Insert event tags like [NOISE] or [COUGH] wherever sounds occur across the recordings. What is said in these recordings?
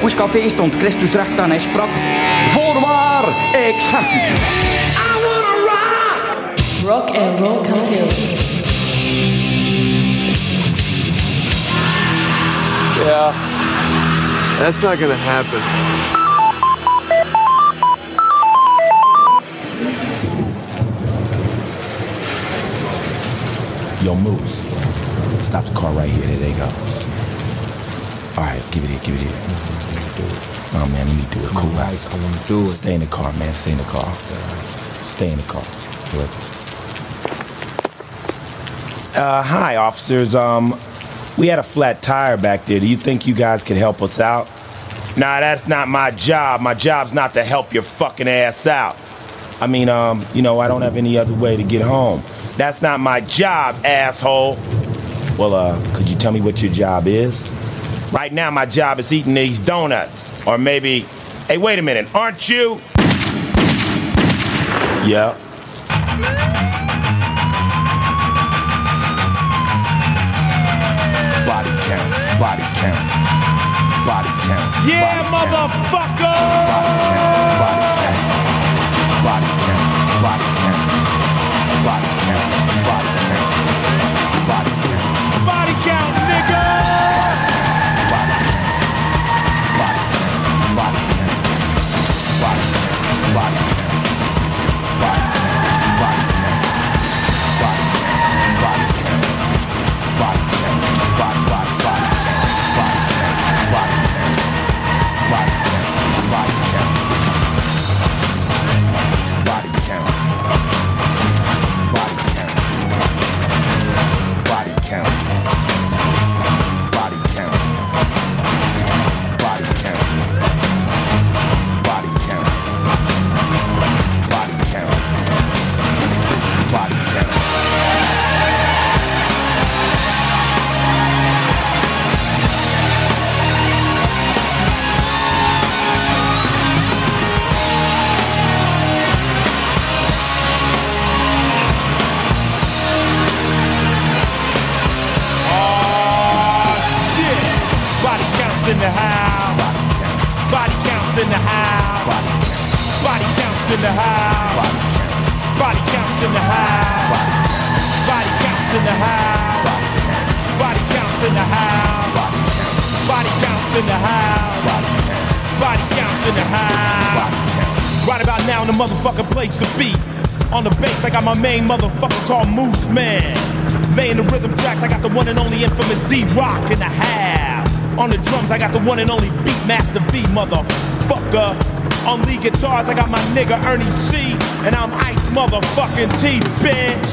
buschcafé stond Christus recht en hij sprak... Voorwaar, ik zeg u. Rock and Roll Café. Yeah. That's not gonna happen. Yo, Moose. Stop the car right here. There they go. All right, give it here, give it here. Oh man, let me do it. Cool guys. I want to do it. Stay in the car, man. Stay in the car. Stay in the car. Good. Uh, hi, officers. Um, we had a flat tire back there. Do you think you guys could help us out? Nah, that's not my job. My job's not to help your fucking ass out. I mean, um, you know, I don't have any other way to get home. That's not my job, asshole. Well, uh, could you tell me what your job is? Right now, my job is eating these donuts. Or maybe, hey, wait a minute, aren't you? Yeah. Body count, body count, body count. Yeah, body count, motherfucker! Body count, body main motherfucker called Moose Man. Laying the rhythm tracks, I got the one and only infamous D Rock in the half. On the drums, I got the one and only Beatmaster V, motherfucker. On lead guitars, I got my nigga Ernie C. And I'm Ice motherfucking T, bitch.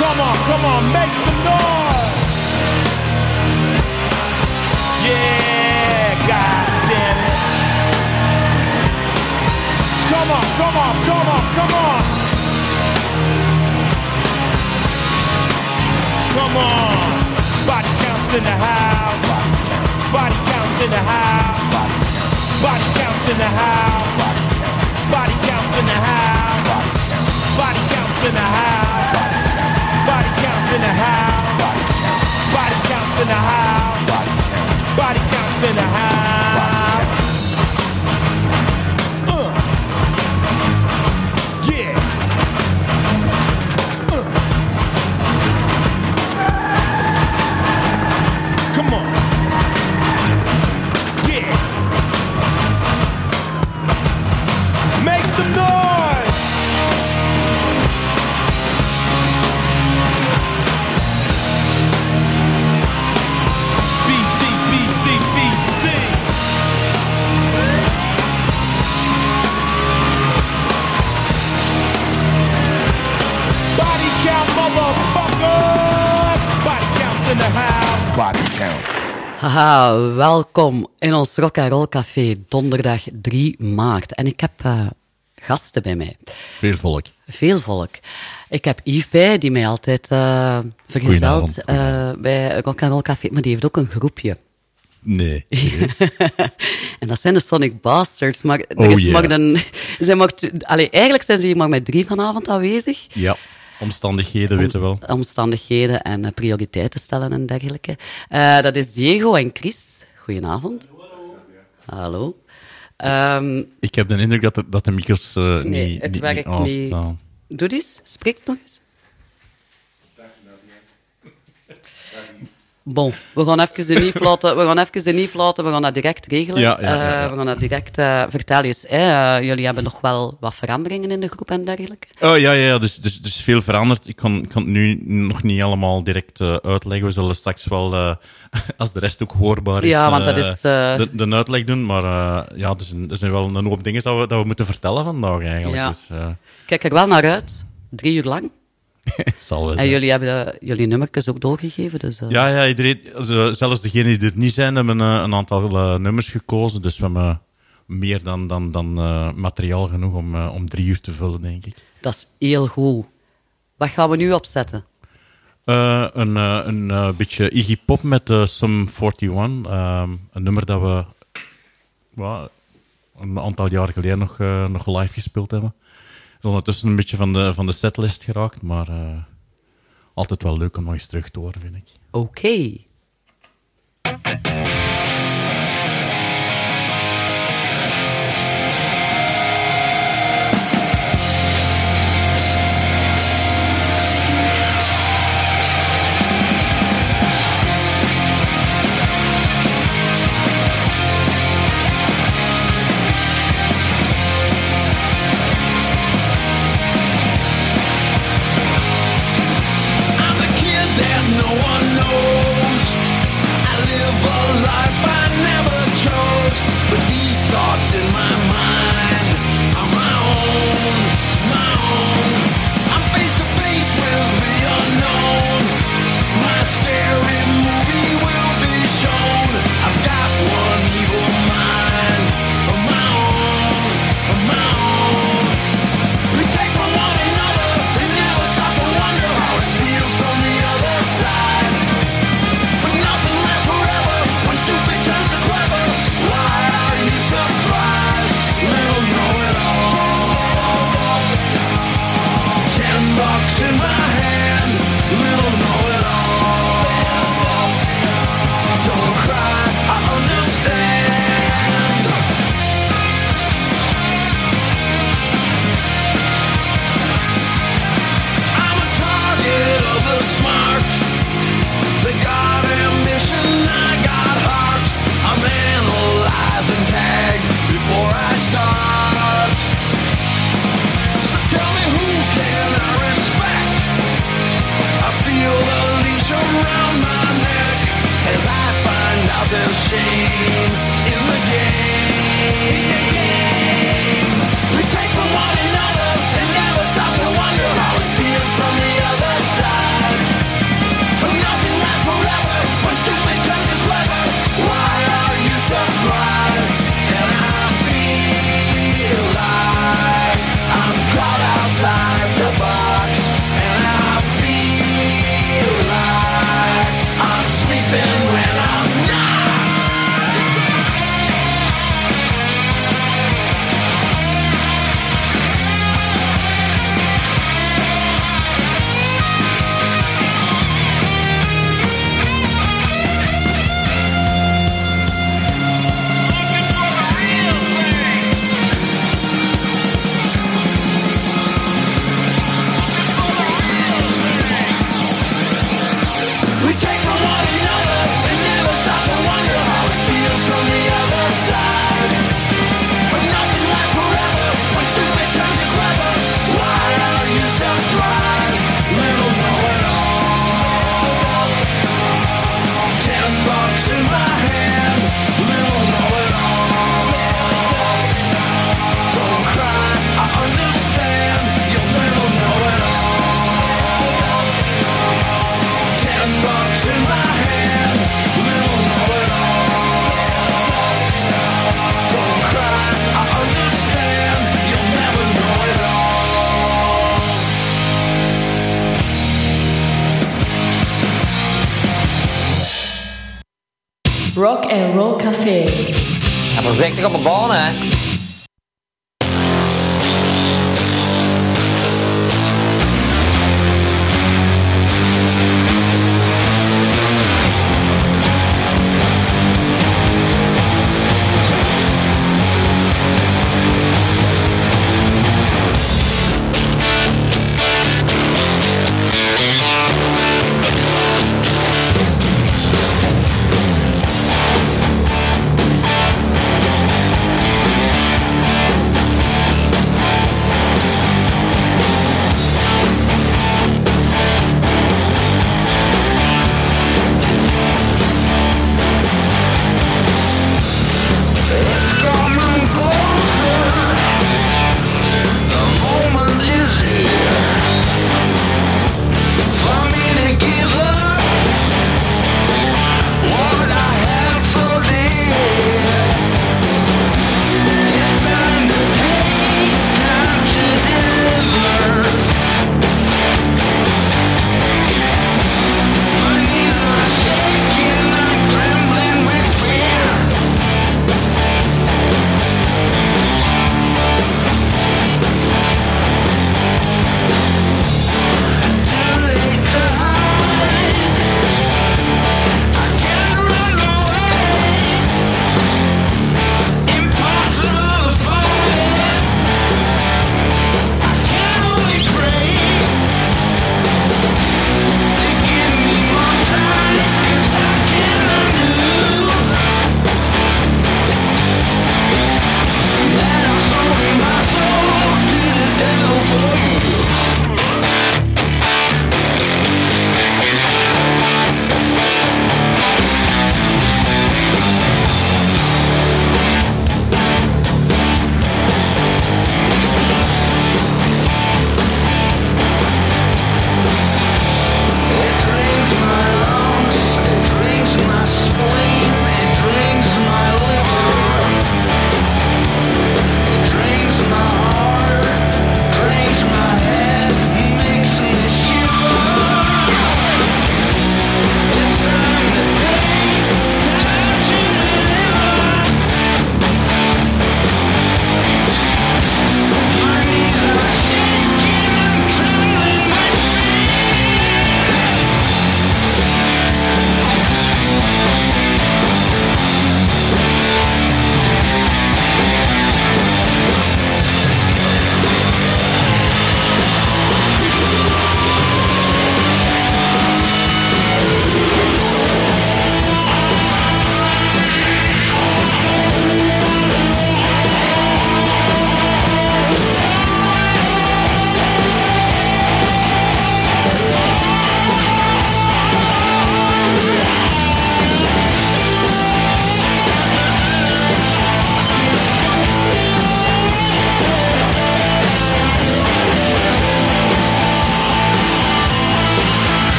Come on, come on, make some noise. Yeah, god Come on, come on, come on, come on. Come on. Body counts in the house. Body counts in the house. Body counts in the house. Body counts in the house. Body counts in the house. Body counts in the house. Body counts in the house. Body counts in the house. Body count. Haha, welkom in ons Rock and Roll Café, donderdag 3 maart. En ik heb eh, gasten bij mij. Veel volk. Veel volk. Ik heb Yves bij, die mij altijd eh vergezelt eh, bij Rock and Roll Café, maar die heeft ook een groepje. Nee. [LAUGHS] En dat zijn de Sonic Bastards, maar er Oh, is ja. maar een, zijn maar, t- allee, eigenlijk zijn ze hier maar met drie vanavond aanwezig. ja. Omstandigheden, weten wel. omstandigheden en eh, prioriteiten stellen en dergelijke. Eh, dat is Diego en Chris. Goedenavond. Hallo. Ehm, Ik heb de indruk dat de, dat de micro's eh, nee, niet, het niet, werkt niet niet. aanstaan. Doe eens, spreek nog eens. [LAUGHS] Bon, we gaan even de [LAUGHS] niet laten, we gaan even de laten, we gaan dat direct regelen. Ja, ja, ja, ja. Eh, we gaan dat direct uh, vertel eens. Hè, uh, jullie hebben nog wel wat veranderingen in de groep en dergelijke. Oh ja, ja, dus, dus, dus veel veranderd. Ik kan, ik kan het nu nog niet allemaal direct uh, uitleggen. We zullen straks wel, [LAUGHS] als de rest ook hoorbaar is, ja, want dat is de, de, uitleg doen. Maar ja, er zijn, er zijn wel een hoop dingen dat we, dat we moeten vertellen vandaag eigenlijk. Ja. Dus, Kijk er wel naar uit. Drie uur lang. [LAUGHS] Zal en jullie hebben jullie nummertjes ook doorgegeven. Dus, uh... Ja, ja iedereen, zelfs degenen die er niet zijn, hebben uh, een aantal uh, nummers gekozen. Dus we hebben meer dan, dan, dan materiaal genoeg om, om drie uur te vullen, denk ik. Dat is heel goed. Wat gaan we nu opzetten? een een beetje Iggy Pop met Sum 41. een nummer dat we well, een aantal jaar geleden nog, nog live gespeeld hebben is ondertussen een beetje van de, van de setlist geraakt, maar uh, altijd wel leuk om nog eens terug te horen, vind ik. Oké. Okay.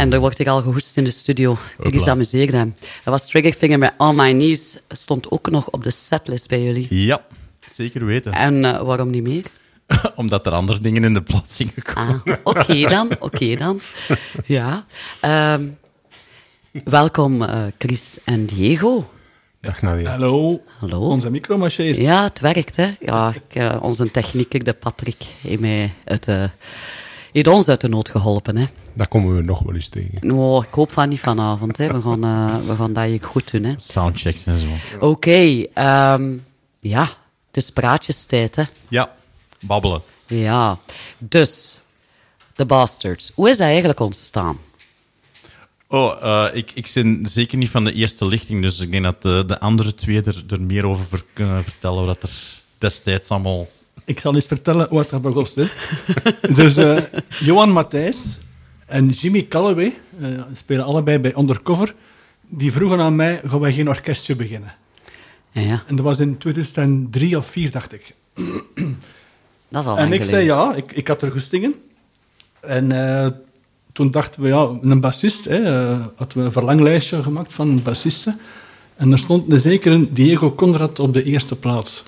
En er wordt hier al gehoest in de studio. Chris amuseerde hem. Er was Triggerfinger met On My Knees. Stond ook nog op de setlist bij jullie. Ja, zeker weten. En eh, waarom niet meer? [LAUGHS] Omdat er andere dingen in de plaats zijn gekomen. Ah, oké dan, oké dan. [LAUGHS] Ja. Ehm, welkom eh, Chris en Diego. Dag Nadia. Hallo. Hallo. Onze micro marcheert. Ja, het werkt, hè. Ja, ik, eh, onze technieker, de Patrick, heeft, mij uit de, heeft ons uit de nood geholpen, hè. Daar komen we nog wel eens tegen. Oh, ik hoop van niet vanavond, hè. We gaan, eh, we gaan dat hier goed doen, hè. Soundchecks en zo. Oké, ehm, ja, het is praatjestijd, hè. Ja, babbelen. Ja, dus, The Bastards. Hoe is dat eigenlijk ontstaan? Oh, eh, ik, ik ben zeker niet van de eerste lichting, dus ik denk dat de, de andere twee er, er meer over ver- kunnen vertellen, wat er destijds allemaal... Ik zal eens vertellen wat er begon. dus eh, Johan Matthijs en Jimmy Calloway eh, spelen allebei bij Undercover. Die vroegen aan mij, gaan wij geen orkestje beginnen? Ja, En dat was in 2003 of 2004, dacht ik. dat is al en ik zei ja, ik, ik had er goestingen. En eh, toen dachten we, ja, een bassist. Hè, hadden we een verlanglijstje gemaakt van bassisten. En er stond een zekere Diego Conrad op de eerste plaats.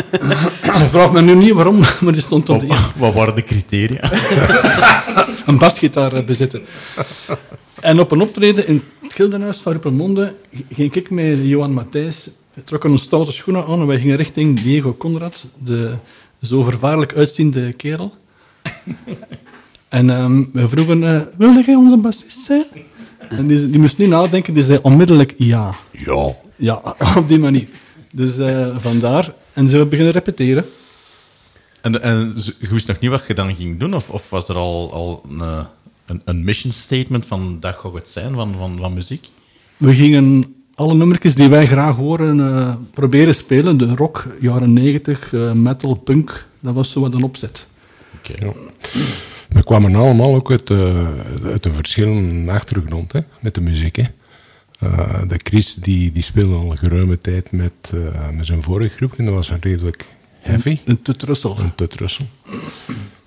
[LAUGHS] Vraag me nu niet waarom, maar die stond op de eerste Wat, waren de criteria? [LAUGHS] een basgitaar eh, bezitten. En op een optreden in het Gildenhuis van Ruppelmonde ging ik met Johan Matthijs, we trokken ons stoute schoenen aan en wij gingen richting Diego Conrad, de zo vervaarlijk uitziende kerel. [LAUGHS] En ehm, we vroegen, eh, wilde jij onze bassist zijn? En die, die moest niet nadenken, die zei onmiddellijk ja. Ja. Ja, [LAUGHS] op die manier. Dus eh, vandaar. En ze beginnen repeteren. En, en je wist nog niet wat je dan ging doen? Of, of was er al, al een, eh, een, een mission statement van dat gaat het zijn van, van, van muziek? We gingen alle nummertjes die wij graag horen eh, proberen spelen. De rock, jaren 90, eh, metal, punk. Dat was zo wat een opzet. Oké. We kwamen allemaal ook uit, eh, uit een verschillende achtergrond hè, met de muziek. Hè. Eh, de Chris die, die speelde al een geruime tijd met, eh, met zijn vorige groep en dat was een redelijk heavy. Een tutrussel. Een Tut Russell.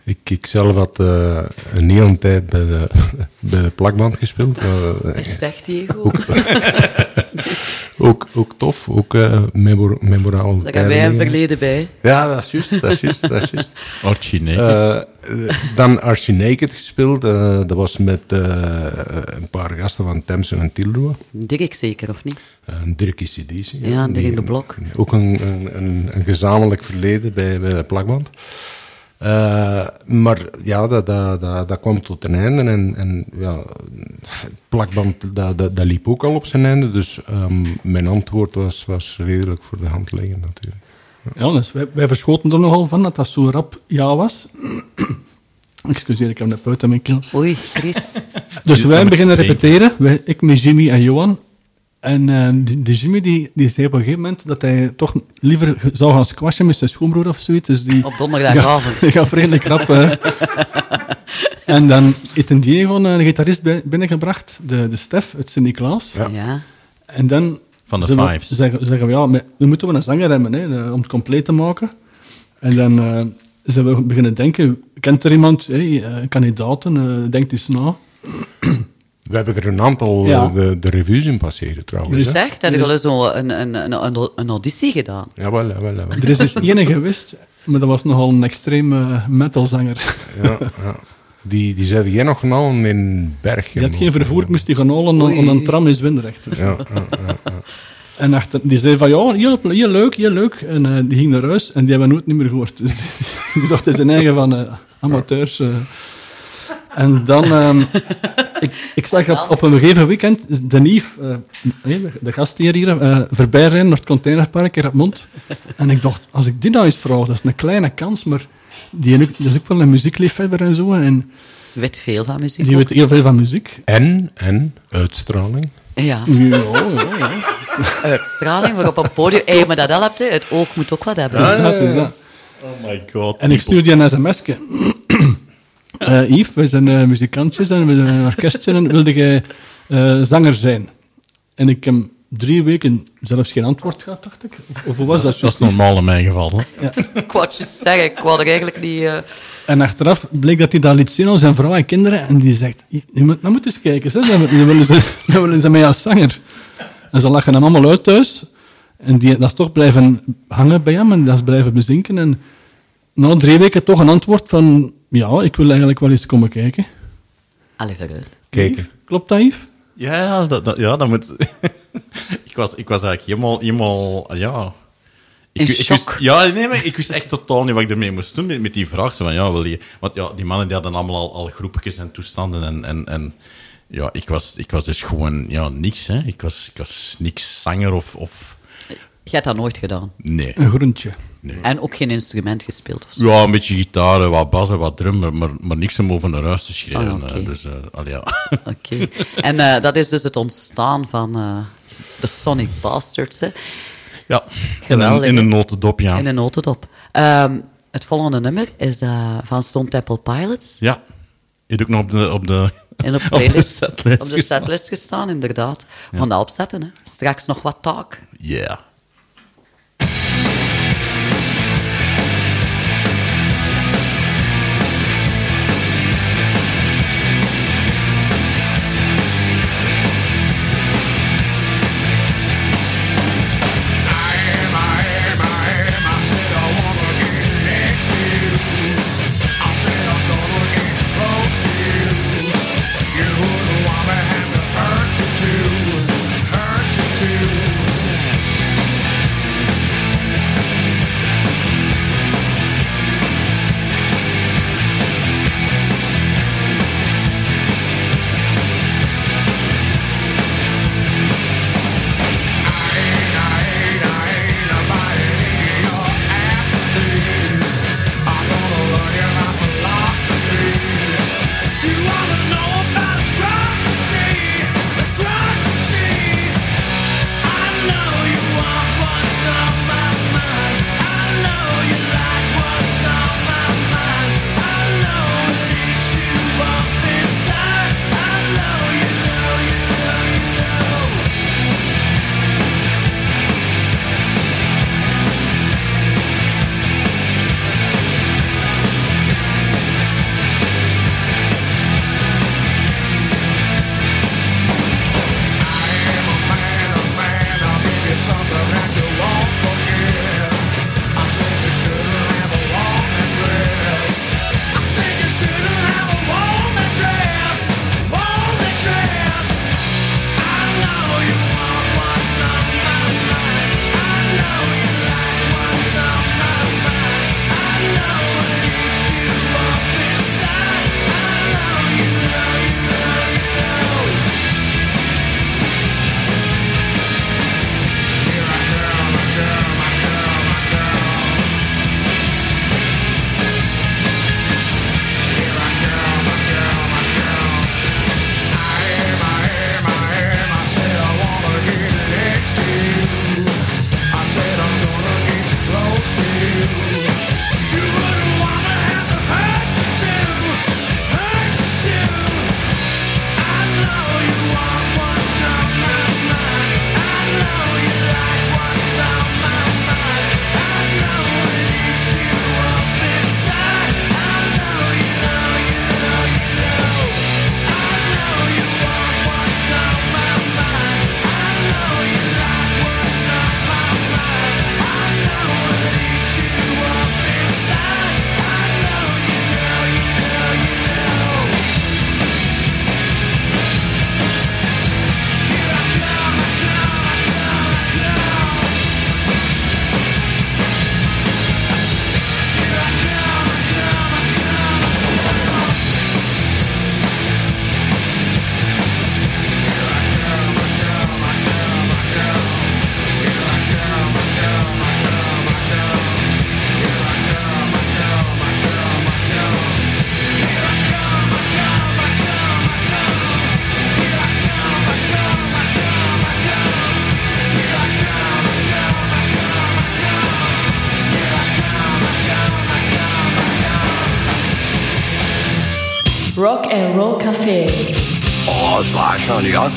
Ik, ik zelf had eh, een hele tijd bij de, [LAUGHS] bij de plakband gespeeld. Eh, Is het echt, Diego? ook, [LAUGHS] ook tof, ook eh memor memorabel. Daar hebben wij een verleden bij. Ja, dat is juist, dat is juist, dat is juist. [LAUGHS] Archie Naked. Eh, dan Archie Naked gespeeld. eh, dat was met eh, een paar gasten van Thamsen en Tilroe. Dirk zeker, of niet? Een Dirk ICDC. Ja, Dirk Die- de Blok. Ook een, een, een, een gezamenlijk verleden bij, bij de plakband. Eh, maar ja, dat, dat, dat, dat kwam tot een einde. En, en ja, het plakband dat, dat, dat liep ook al op zijn einde. Dus ehm, mijn antwoord was, was redelijk voor de hand liggend natuurlijk. Ja, dus wij, wij verschoten er nogal van dat dat zo rap ja was. [CLEARS THROAT] Excuseer, ik heb net buiten mijn keel. Oei, Chris. [LAUGHS] Dus wij beginnen repeteren. Wij, ik met Jimmy en Johan. En eh, die, die Jimmy die, die zei op een gegeven moment dat hij toch liever zou gaan squashen met zijn schoonbroer of zoiets. Dus die, Op donderdagavond. Ja, ja eh. en dan heeft een Diego een gitarist binnengebracht, de, de Stef uit Sint-Niklaas. Ja. En dan Van de zeggen we- Fives. Zeggen, zeggen we, ja, maar we moeten wel een zanger hebben hè, eh, om het compleet te maken. En dan eh, zijn we beginnen denken, kent er iemand, hey, eh, kandidaten, eh, denkt eens na. We hebben er een aantal Ja. eh, de, de reviews in passeren trouwens. Het echt? Heb je al eens zo een, een, een, een, een auditie gedaan? Jawel, jawel, jawel. Er is dus [LAUGHS] één geweest, maar dat was nogal een extreme metalzanger. Ja, ja. Die, die zei jij nog genomen in Bergen. Die had geen vervoer, ik moest die gaan halen aan- een tram in Zwindrecht. Dus. Ja, ja, ja, ja. En achter, die zei van, ja, heel, heel leuk, heel leuk. En eh, die ging naar huis en die hebben we nooit niet meer gehoord. [LAUGHS] Dus die, die dacht, het is een eigen van eh, amateurs. eh. En dan, ehm, [LAUGHS] ik, ik zag op, op een gegeven weekend de Nief, eh, nee, de, de gastheer hier, eh voorbij rijden naar het containerpark in Mond. En ik dacht, als ik dit nou eens vraag, dat is een kleine kans, maar die, die is ook wel een muziekliefhebber en zo. En Weet veel van muziek. die ook. weet heel veel van muziek. En, en, uitstraling. Ja, Ja, ja, ja. [LAUGHS] uitstraling voor op een podium. Hé, maar dat helpt, hè. Het oog moet ook wat hebben. Dat is dat. oh my god. En ik stuurde die een sms'je. Eh Yves, we zijn eh, muzikantjes en we zijn een orkestje en wilde jij eh, zanger zijn? En ik heb drie weken zelfs geen antwoord gehad, dacht ik. Of, of hoe was dat? Dat is normaal in mijn geval. Hè? Ik wou het juist zeggen, ik wou er eigenlijk niet... eh, En achteraf bleek dat hij dat liet zien aan zijn vrouw en kinderen. En die zegt, je moet, nou moet eens kijken, hè. Dan, dan, willen ze, [LAUGHS] dan willen ze mij als zanger. En ze lachen hem allemaal uit thuis. En die, dat is toch blijven hangen bij hem en dat is blijven bezinken. En na drie weken toch een antwoord van, ja, ik wil eigenlijk wel eens komen kijken. Allee, vooruit. Kijken. Klopt dat, Yves? Ja, ja, dat, dat, ja, dat moet... [LAUGHS] ik, was, ik was eigenlijk helemaal... helemaal ja... Ik, In ik shock. wist, ja, nee, maar ik wist echt totaal niet wat ik ermee moest doen met, met die vraag. Zo van, ja, wil je... Want ja, die mannen die hadden allemaal al, al groepjes en toestanden en... en, en ja, ik was, ik was dus gewoon ja, niks. Hè. Ik, was, ik was niks zanger of... of Je hebt dat nooit gedaan. nee. Een groentje. En ook geen instrument gespeeld of zo. Ja, een beetje gitaar, wat bas en wat drum, maar, maar, maar niks om over naar huis te schrijven. Ah, oké. hè. Dus, eh, allee, ja. [LAUGHS] Oké. En eh, dat is dus het ontstaan van eh, de Sonic Bastards. Hè. ja. Geweldig, In een, notendop, ja. In een notendop. Ehm, het volgende nummer is eh, van Stone Temple Pilots. Ja. Je doet ook nog op de, op de, En op, [LAUGHS] op de playlist, setlist. op de setlist gestaan, inderdaad. Gaan dat opzetten. Hè. Straks nog wat taak. Yeah. Oh, das war schon, ja.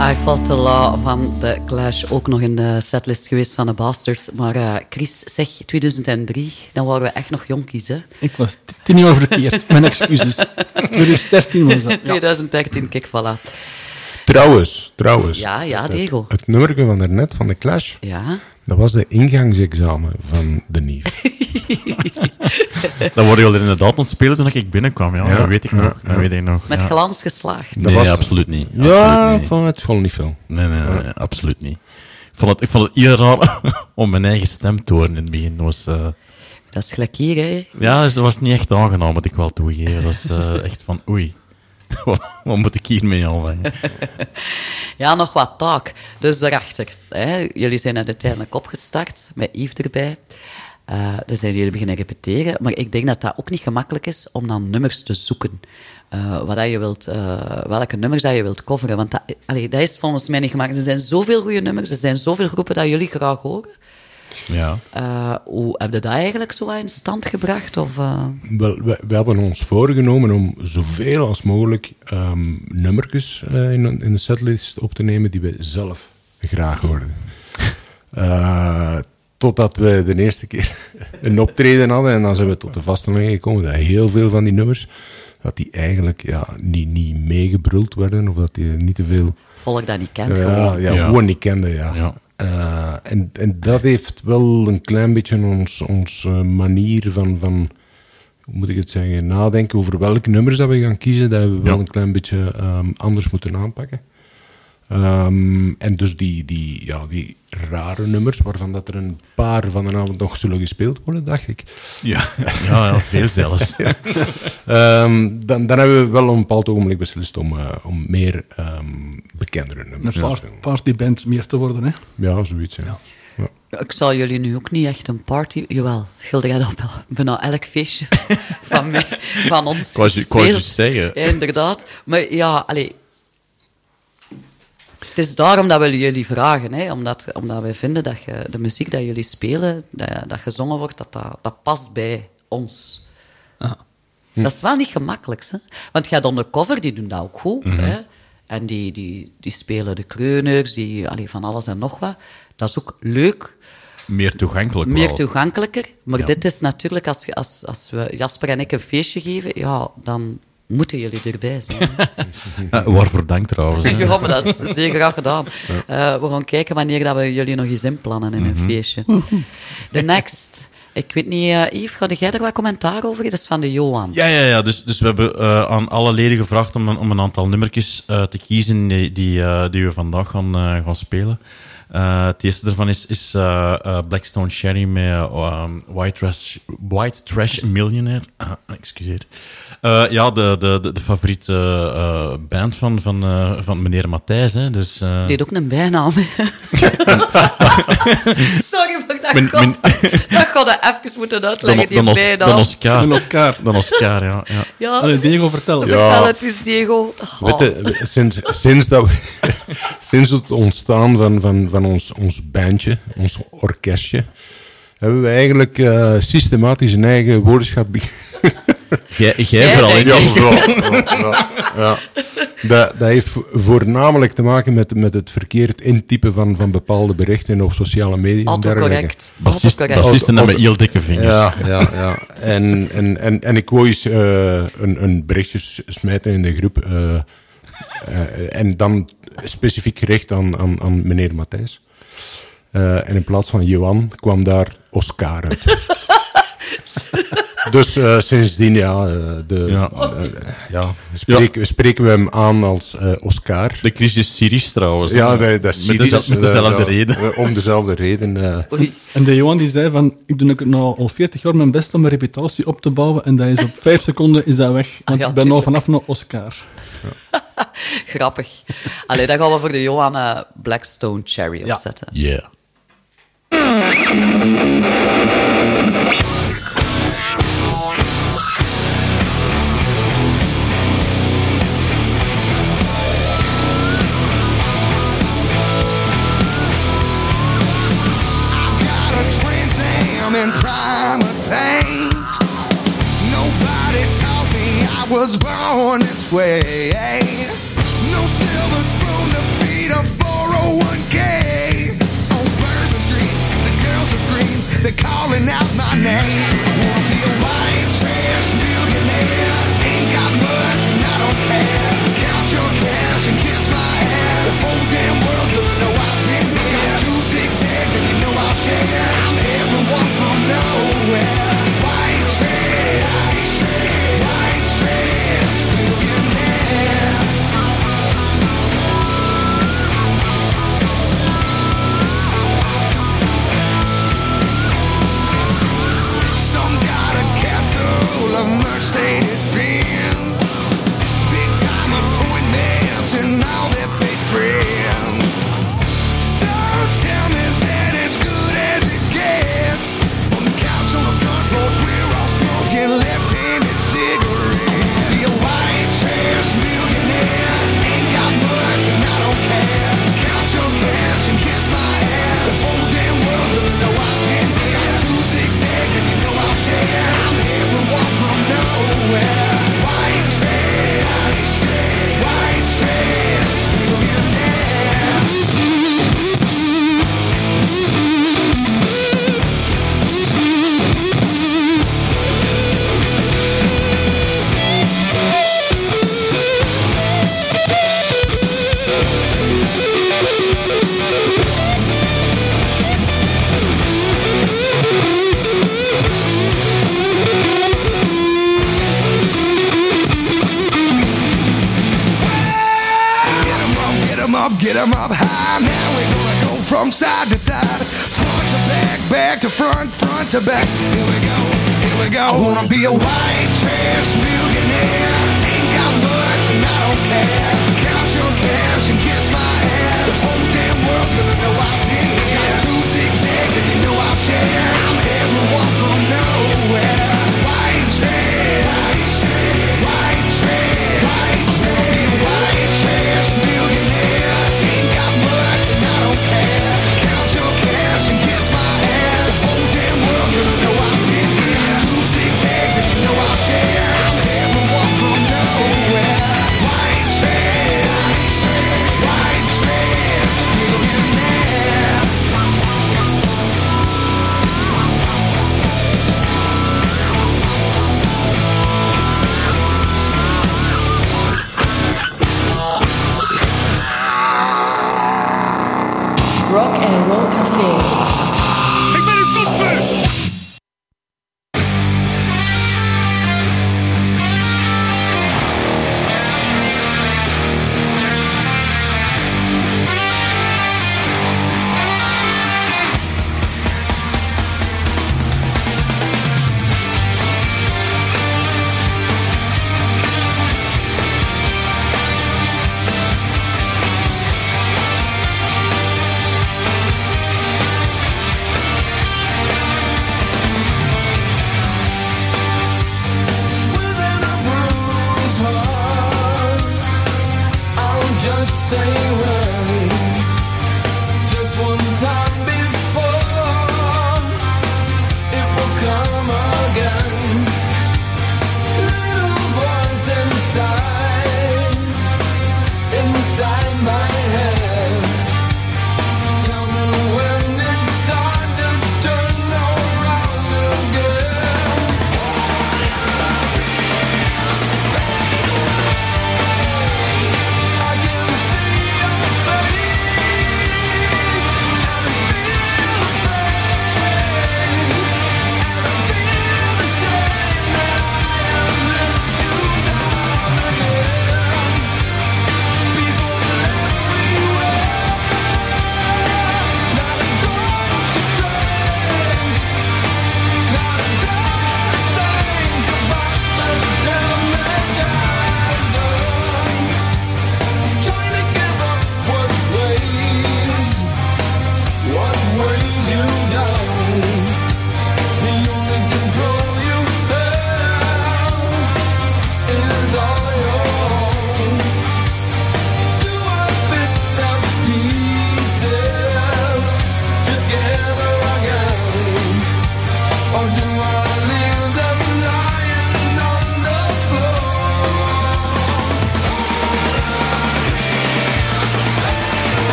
I Fought the Law van The Clash ook nog in de setlist geweest van de Bastards. Maar eh, Chris, zeg 2003, dan waren we echt nog jonkies, hè? Ik was tien jaar verkeerd. Mijn excuses. 2013 was dat. [LAUGHS] Ja. 2013, kijk, voilà. Trouwens, trouwens. Ja, ja, Het- Diego. Het, nummer van daarnet, van de Clash, Ja. Dat was de ingangsexamen van de NIF. [LAUGHS] Dat worden jullie inderdaad ontspelen toen ik binnenkwam, ja. Ja, dat weet ik ja, nog. Dat weet ik nog. Met ja. glans geslaagd. Nee, was- absoluut niet. Ja, Absoluut niet. van het vond niet veel. Nee, nee, nee, nee, absoluut niet. Ik vond het, ik vond het heel raar [LAUGHS] om mijn eigen stem te horen in het begin. Dat was, eh, Dat is gelijk hier, hè? ja, dus dat was niet echt aangenaam, moet ik wel toegeven. Dat was eh, echt van, oei, [LAUGHS] wat, moet ik hiermee aanvangen? [LAUGHS] Ja, nog wat taak. Dus daarachter. Hè, jullie zijn uiteindelijk opgestart, met Yves erbij. Eh dan zijn jullie beginnen repeteren. Maar ik denk dat dat ook niet gemakkelijk is om dan nummers te zoeken. Eh, wat je wilt, eh, welke nummers dat je wilt coveren. Want dat, dat is volgens mij niet gemakkelijk. Er zijn zoveel goede nummers, er zijn zoveel groepen dat jullie graag horen. Ja. Eh, hoe heb je dat eigenlijk zo in stand gebracht? Of, eh? Wel, we, we hebben ons voorgenomen om zoveel als mogelijk ehm nummertjes eh, in, in de setlist op te nemen die we zelf graag hoorden. Eh, totdat we de eerste keer [LAUGHS] een optreden hadden en dan zijn we tot de vaststelling gekomen dat heel veel van die nummers, dat die eigenlijk ja, niet, niet meegebruld werden of dat die niet te veel volk dat niet kent ja, gewoon. ja, Ja. gewoon niet kenden, ja. Ja. Eh, en, en dat heeft wel een klein beetje ons, ons eh, manier van, van, hoe moet ik het zeggen, nadenken over welke nummers dat we gaan kiezen, dat we wel een klein beetje ehm, anders moeten aanpakken. Ehm, en dus die, die, ja, die rare nummers, waarvan dat er een paar van de avond nog zullen gespeeld worden, dacht ik. Ja, ja, veel [LAUGHS] zelfs. Ehm, dan, dan hebben we wel op een bepaald ogenblik beslist om, eh, om meer ehm, bekendere nummers te par- spelen. partyband meer te worden, hè. Ja, zoiets. Ja. Ja. Ik zal jullie nu ook niet echt een party... Jawel, Gilde gaat op wel bijna elk feestje [LAUGHS] van, mij, van ons Ik zeggen. Ja, inderdaad. Maar ja, allee... Het is daarom dat we jullie vragen, hè, omdat, omdat wij vinden dat je, de muziek dat jullie spelen, dat, dat gezongen wordt, dat, dat, dat past bij ons. Dat is wel niet gemakkelijk, hè? want jij dan de cover, die doen dat ook goed. hè? En die, die, die spelen de kreuners, die, allee, van alles en nog wat. Dat is ook leuk, Meer toegankelijk meer wel. toegankelijker. Maar Ja. dit is natuurlijk, als, je- als, als we Jasper en ik een feestje geven, ja, dan moeten jullie erbij zijn. [LAUGHS] Eh, waarvoor dank trouwens. hè. [LAUGHS] ja, maar dat is zeer graag gedaan. Eh, we gaan kijken wanneer dat we jullie nog eens inplannen in een Mhm. feestje. De next. Ik weet niet, eh Yves, ga jij er wat commentaar over? Dat is van de Johan. Ja, ja, ja. Dus, dus we hebben eh, aan alle leden gevraagd om een, om een aantal nummertjes eh, te kiezen die, die, die we vandaag gaan, gaan spelen. Eh, het eerste daarvan is, is eh, eh, Blackstone Cherry met um, White, Trash, White Trash Millionaire. Ah, excuseer. Eh, ja, de, de, de, de favoriete eh, band van, van, eh, van meneer Matthijs. Hè. Dus, eh, Die heeft ook een bijnaam. [LAUGHS] Sorry voor dat Men- god. Dat je even moeten uitleggen, die dan, Os- bijnaam. dan Oscar. Een Oscar. Dan Oscar, ja. ja. Ja, Allee, Diego, vertel. Ja. vertel het eens, Diego. Oh. Weet je, we- sinds, sinds, dat we, sinds het ontstaan van, van, van ons, ons bandje, ons orkestje, hebben we eigenlijk eh, systematisch een eigen woordenschat Jij, vooral. Ja, ja, ja. Dat, dat heeft voornamelijk te maken met, met het verkeerd intypen van, van bepaalde berichten op sociale media. en dergelijke. Autocorrect. Bassist, Autocorrect. bassisten Auto- hebben heel dikke vingers. Ja, ja, ja. En, en, en, en ik wou eens eh, een, een berichtje smijten in de groep. eh, eh, en dan specifiek gericht aan, aan, aan meneer Matthijs. Eh, en in plaats van Johan kwam daar Oscar uit. [LAUGHS] dus eh, sindsdien, ja, eh, de, Ja. eh, ja, spreken, spreken we hem aan als eh, Oscar. De crisis Syrisch trouwens. Ja, dat is met, dezelfde, met dezelfde ja, reden. Om dezelfde reden. eh. En de Johan die zei van, ik doe nou al 40 jaar mijn best om mijn reputatie op te bouwen en dat is op [LAUGHS] 5 seconden is dat weg. Want ja, ik ben nou tuurlijk. vanaf een Oscar. [LAUGHS] Grappig. Allee, dan gaan we voor de Johan Blackstone Cherry Ja. opzetten. Yeah. Paint. Nobody taught me I was born this way. No silver spoon to feed a 401k on Bourbon Street. The girls are screaming, they're calling out my name. Trash millionaire. Rock and Roll Café.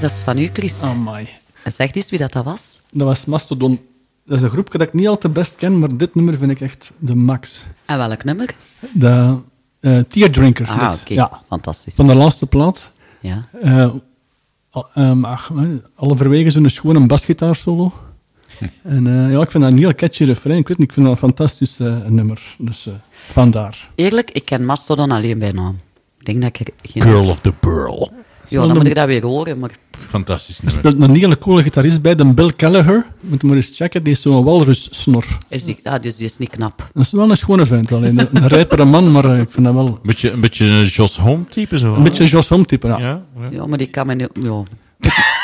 Dat is van u, Chris. Amai. Zeg eens wie dat, dat was. Dat was Mastodon. Dat is een groepje dat ik niet al te best ken, maar dit nummer vind ik echt de max. En welk nummer? De eh Teardrinker. Ah, oké. Ja, Fantastisch. van de laatste plaat. Ja. Eh, al- ehm, ach, halverwege zo'n schone basgitaarsolo. [LAUGHS] en eh, ja, ik vind dat een heel catchy refrein. Ik weet niet, ik vind dat een fantastisch eh, nummer. Dus eh, vandaar. Eerlijk, ik ken Mastodon alleen bij naam. Ik denk dat ik er geen... Girl of the Pearl. Ja, dan moet ik dat weer horen, maar... Fantastisch Er nummer. speelt een hele coole gitarist bij, de Bill Callagher. Moet je maar eens checken, die is zo'n walrussnor. Is die, ah, dus die is niet knap. Dat is wel een schone vent, alleen een, een rijpere man, maar eh, ik vind dat wel... Een beetje, een beetje een Jos Home type zo. Een beetje een Jos Hom type, ja. Ja, ja. Ja, maar die kan me niet... Ja.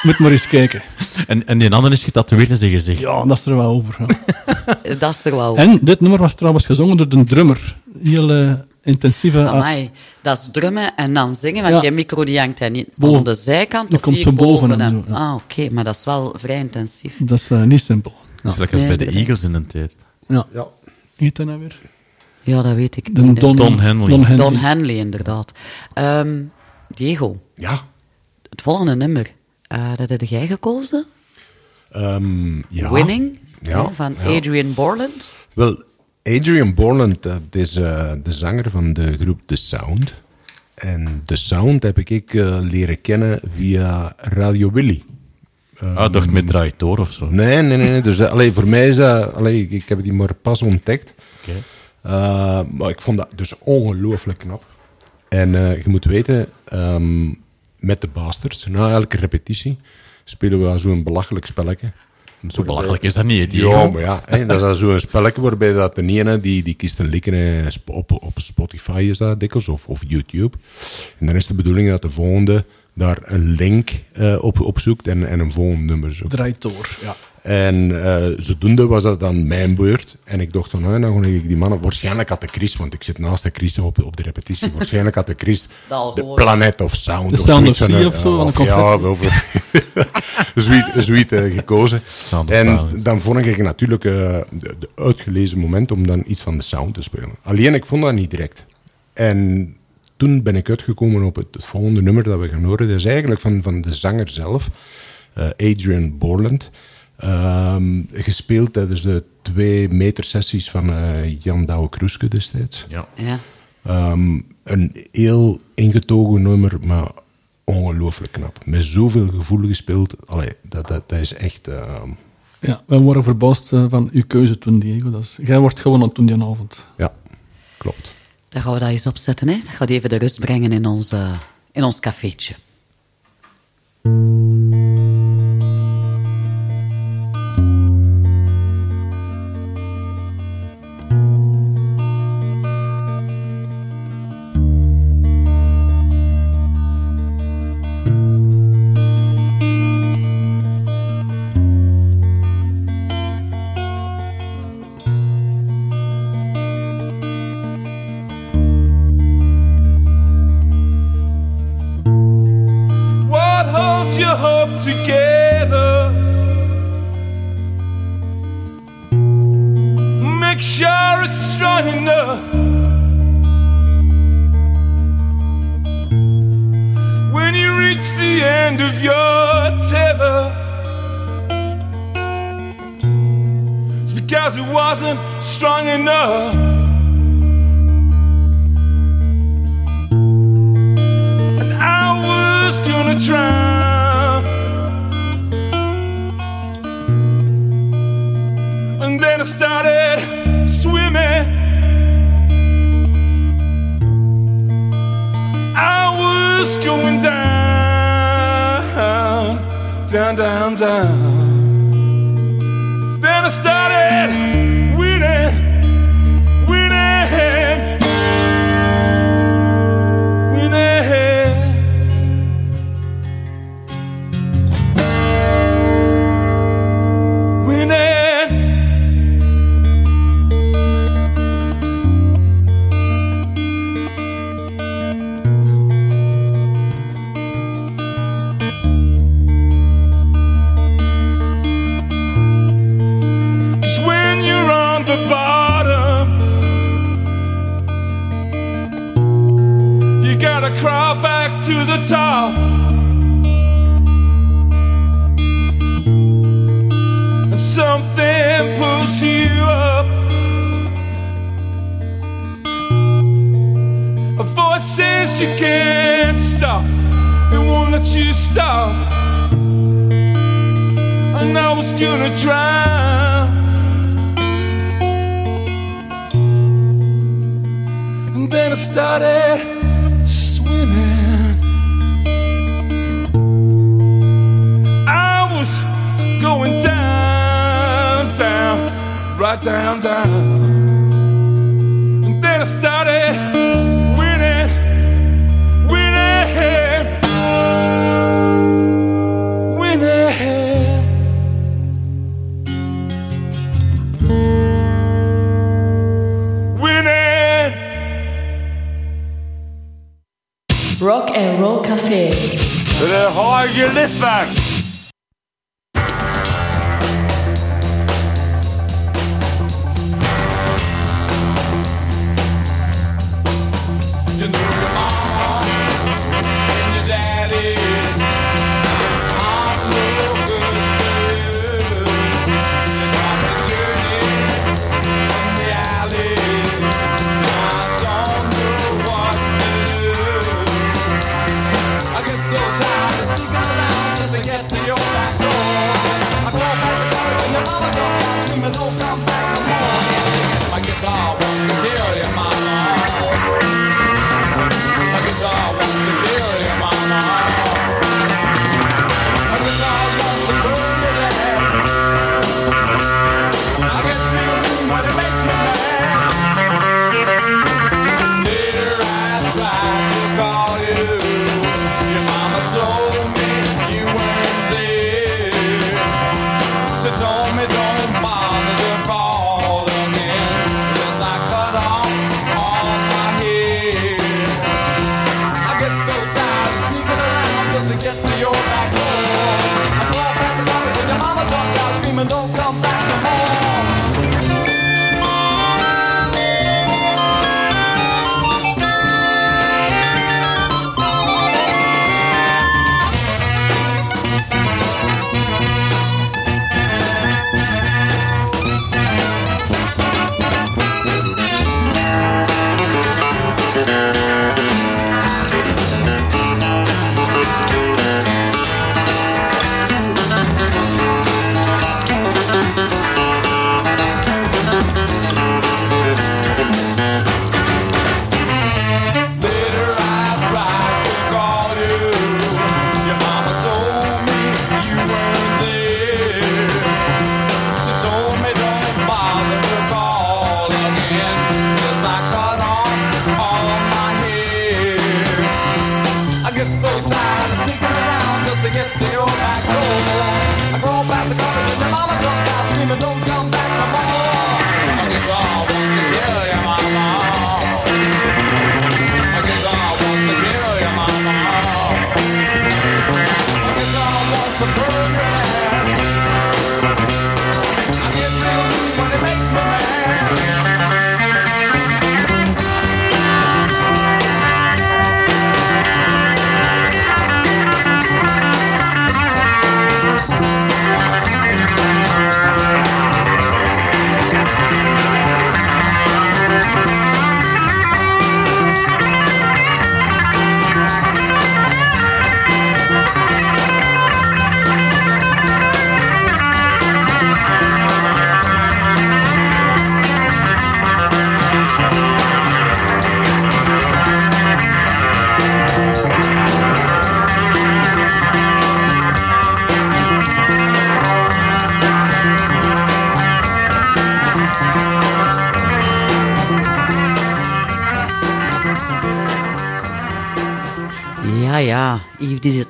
Moet maar eens kijken. En, en die andere is getatoeëerd in zijn gezicht. Ja, dat is er wel over. ja. [LAUGHS] Dat is er wel... En dit nummer was trouwens gezongen door de drummer. Heel eh, intensieve... Amai, dat is drummen en dan zingen, want Ja. je micro die hangt hij niet Boven. aan de zijkant Die of komt zo boven en en- zo, ja. Ah, oké, maar dat is wel vrij intensief. dat is eh, niet simpel. Dat is lekker als Nee, bij de Eagles in een tijd. Ja. Ja. Heet dat nou weer? Ja, dat weet ik niet. Don, Don Henley. Don Henley. Don Henley, inderdaad. Ehm, Diego, Ja. het volgende nummer, eh, dat heb jij gekozen? Ehm, ja. Winning, Ja, van ja. Adrian Borland. Wel, Adrian Borland, dat is eh, de zanger van de groep The Sound. En The Sound heb ik eh, leren kennen via Radio Willy. ah, dacht met Draai Door of zo. Nee, nee, nee. nee. Dus, eh, allee, voor mij is dat... Allee, ik, heb die maar pas ontdekt. Oké. Eh, maar ik vond dat dus ongelooflijk knap. En eh, je moet weten, ehm, met de Bastards, na elke repetitie, spelen we zo'n belachelijk spelletje. Zo belachelijk is dat niet? Ja, maar ja, hè, dat is zo'n spelletje waarbij dat de ene die, die kiest een likken eh, op, op Spotify is dat dikwijls, of, of YouTube. En dan is de bedoeling dat de volgende daar een link eh, op, op zoekt en, en een volgend nummer zoekt. Draait door, ja. En eh, zodoende was dat dan mijn beurt. En ik dacht van, nou, dan ga ik die mannen... Waarschijnlijk had de Chris, want ik zit naast de Chris op, op de repetitie. Waarschijnlijk had de Chris [LAUGHS] de. Planet of Sound. De of Sound zoiets of Sea eh, of zo, van of Ja, [LAUGHS] zoiets zoiets, eh, gekozen. Sound of en dan vond ik natuurlijk eh, de, de uitgelezen moment om dan iets van de sound te spelen. Alleen, ik vond dat niet direct. En toen ben ik uitgekomen op het, het volgende nummer dat we gaan horen. Dat is eigenlijk van, van de zanger zelf, eh, Adrian Borland. Ehm, gespeeld tijdens de twee meter sessies van eh, Jan Douwe Kroeske destijds. Ja. Ja. Ehm, een heel ingetogen nummer, maar ongelooflijk knap. Met zoveel gevoel gespeeld. Allee, dat, dat, dat is echt... ehm, Ja, we waren verbaasd eh, van uw keuze toen, Diego. Dat is, jij wordt gewonnen toen die avond. ja, klopt. Dan gaan we dat eens opzetten. Hè. Dat gaat even de rust brengen in ons, eh, in ons cafeetje.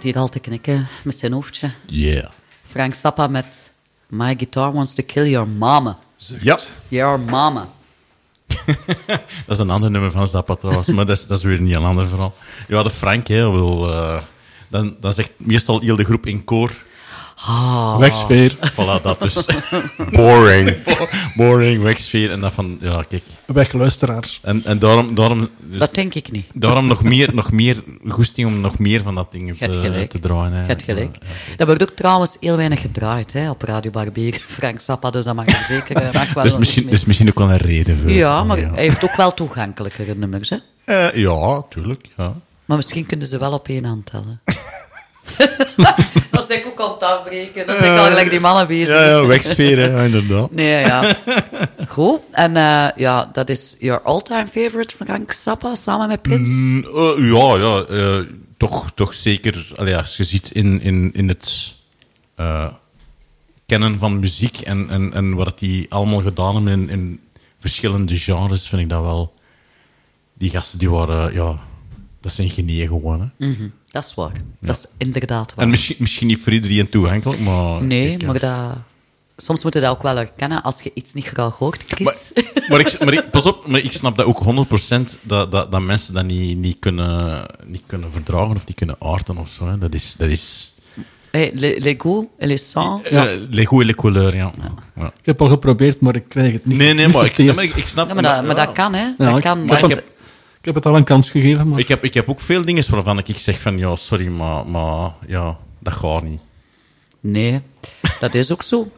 hier altijd knikken met zijn hoofdje. Yeah. Frank Sappa met My Guitar Wants to Kill Your Mama. Ja. Your Mama. [LAUGHS] dat is een ander nummer van Zappa trouwens, maar dat is, dat is weer niet een ander verhaal. Ja, de Frank, hè, wil, eh, dan, dan zegt meestal heel de groep in koor Ah. Wegsfeer. Voilà, dat dus. [LAUGHS] Boring. Bo- Boring, wegsfeer. En dat van, ja, kijk. Wegluisteraars. En, en daarom, daarom, dus Dat denk ik niet. daarom nog meer, nog meer goesting om nog meer van dat ding te, te draaien. Je hè. hebt gelijk. Dat wordt ook trouwens heel weinig gedraaid hè, op Radio Barbier. [LAUGHS] Frank Zappa, dus dat mag er zeker eh, mag wel Dus eens misschien, dus misschien ook wel een reden voor. Ja, maar ja. hij heeft ook wel toegankelijkere nummers. Hè? Eh, ja, tuurlijk. Ja. Maar misschien kunnen ze wel op één hand tellen. [LAUGHS] [LAUGHS] dat is ik ook aan het afbreken. Dat is ik al gelijk die mannen bezig. Ja, ja, inderdaad. Nee, ja. Goed. En eh, ja, dat is your all-time favorite, Frank Zappa, samen met Prins? Mm, eh, ja, ja eh, toch, toch zeker. Allee, als je ziet in, in, in het kennen van muziek en, en, en wat die allemaal gedaan hebben in, in verschillende genres, vind ik dat wel. Die gasten die waren, ja, dat zijn genieën gewoon. Hè. Mhm, Dat is waar. Dat is inderdaad waar. En misschien, misschien niet voor iedereen toegankelijk, maar. Nee, kijk, ja. maar dat... Soms moet je dat ook wel herkennen als je iets niet graag hoort, Chris. Maar ik, maar ik, pas op, maar ik snap dat ook 100% dat, dat, dat mensen dat niet, niet, kunnen, niet kunnen verdragen of niet kunnen aarden of zo. Hè. Dat is. Dat is Hey, goûts et les sons. eh, les goûts et les couleurs, ja. ja. Ik heb al geprobeerd, maar ik krijg het niet. Nee, nee, maar ik, maar ik, ik snap Ja, maar dat, maar dat kan, hè. Ja, dat ik- kan. ik, Maar heb ik ik heb het al een kans gegeven, maar Ik heb, ik heb ook veel dingen waarvan ik zeg van, ja, sorry, maar, maar ja, dat gaat niet. Nee, dat is ook zo.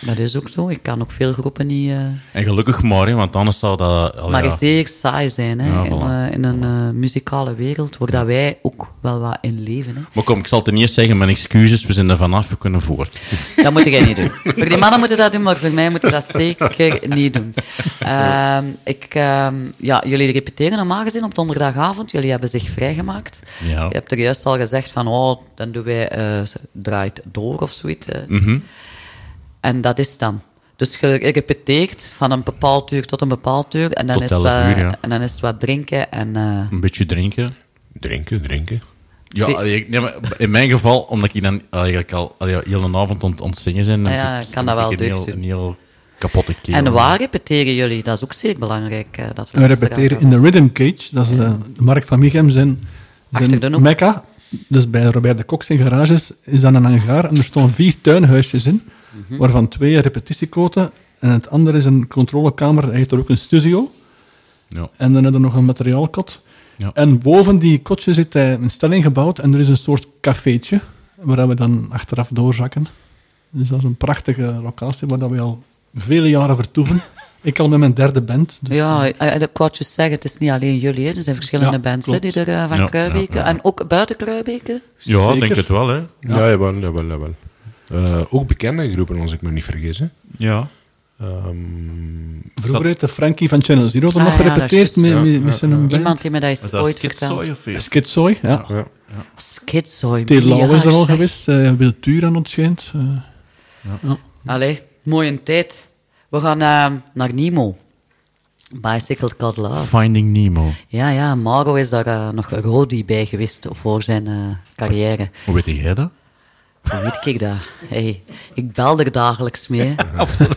Dat is ook zo. Ik kan ook veel groepen niet... eh, En gelukkig maar, hè, want anders zou dat... allee, maar ja. zeer saai zijn, hè. Ja, in, voilà. eh, in een eh, muzikale wereld, waar dat wij ook wel wat in leven, hè. Maar kom, ik zal het niet eens zeggen, mijn excuses, we zijn er vanaf, we kunnen voort. [LAUGHS] Dat moet jij niet doen. Voor die mannen moeten dat doen, maar voor mij moeten dat zeker niet doen. Ehm, ik, ehm, ja, jullie repeteren normaal gezien op donderdagavond. Jullie hebben zich vrijgemaakt. Ja. Je hebt er juist al gezegd van, oh, dan doen wij draait door of zoiets. Mhm. En dat is dan. Dus je repeteert van een bepaald uur tot een bepaald uur. En dan, Tot is, 11 wat, uur, ja. en dan is het wat drinken en... eh, Een beetje drinken. Drinken, drinken. Ja, nee, maar in mijn geval, omdat ik dan eigenlijk al allee, heel een avond ont, ontzingen zijn, Ja, ik- kan dat wel een heel, deugd doen. een heel kapotte keel. en waar repeteren jullie? Dat is ook zeer belangrijk. eh, dat we repeteren in de Rhythm Cage. Dat is eh, de Mark van Michem zijn, mekka. Dus bij Robert de Cox in garages is dan een hangar en er staan vier tuinhuisjes in, Mhm. waarvan twee repetitiekoten en het andere is een controlekamer. Hij heeft er ook een studio. Ja. En dan hebben we nog een materiaalkot. Ja. En boven die kotje zit hij een stelling gebouwd en er is een soort cafeetje waar we dan achteraf doorzakken. Dus dat is een prachtige locatie waar dat we al vele jaren vertoeven. [LAUGHS] Ik al met mijn derde band. dus- Ja, eh, ik wou je zeggen, het is niet alleen jullie. Hè. Er zijn verschillende Ja, bands hè, die er eh, van Ja, Kruibeke. ja, ja. En ook buiten Kruibeke. Ja, Zeker. denk het wel, hè. Ja, jawel, jawel, jawel. Eh, ook bekende groepen, als ik me niet vergis. Hè. Ja. Ehm, Vroeger heeft de Frankie van Channel Zero er Ah, nog ja, gerepeteerd is met, met, met zijn band. Iemand die me dat dat ooit Skitsoy verteld. Skitsoy, ja. ja. Skitsoy. T. Lau is er al Ja, geweest. eh Wiltuur aan het schijnt. eh. Allee, mooie tijd. We gaan eh, naar Nemo. Bicycle Called Love. Finding Nemo. Ja, ja, Mago is daar eh, nog roadie bij geweest voor zijn eh, carrière. Hoe weet jij dat? Hoe weet ik dat? Hey, ik bel er dagelijks mee. [LAUGHS] Bicycle,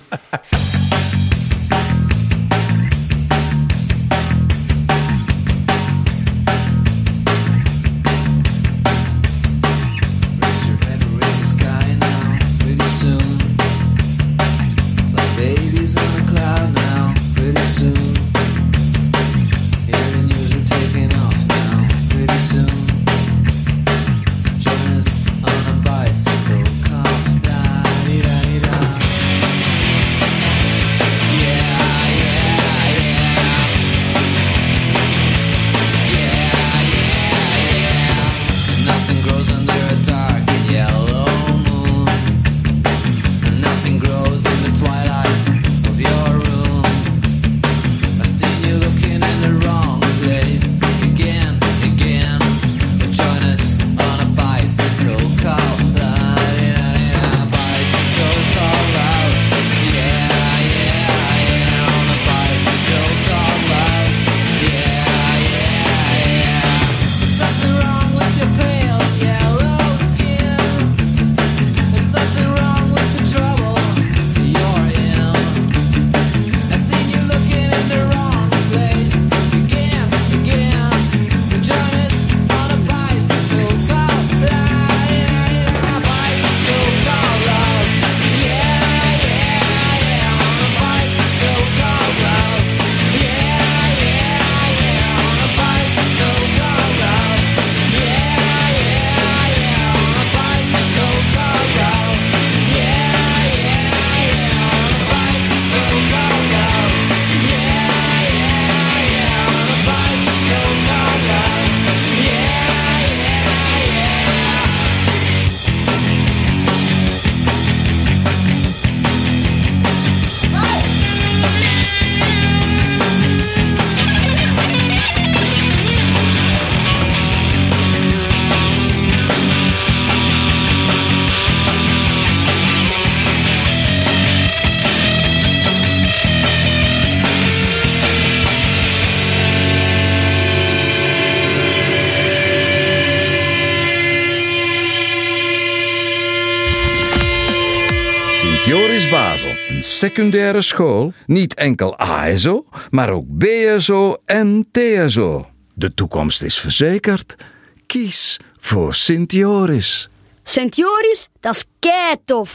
secundaire school, niet enkel ASO, maar ook BSO en TSO. De toekomst is verzekerd. Kies voor Sint-Joris. Sint-Joris, dat is tof.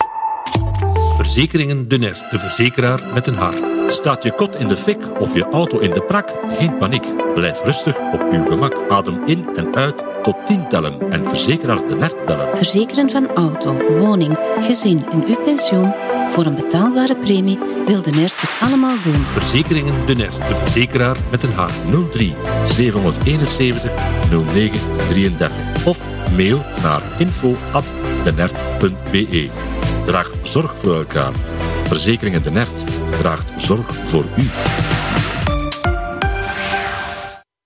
Verzekeringen De Ner, de verzekeraar met een hart. Staat je kot in de fik of je auto in de prak? Geen paniek. Blijf rustig op uw gemak. Adem in en uit tot 10 tellen en verzekeraar De Ner bellen. Verzekeren van auto, woning, gezin en uw pensioen voor een betaalbare premie wil de NERT het allemaal doen. Verzekeringen De Ner, de verzekeraar met een hart. 03 771 09 33 of mail naar info.denert.be. Draag zorg voor elkaar. Verzekeringen De Nert draagt zorg voor u.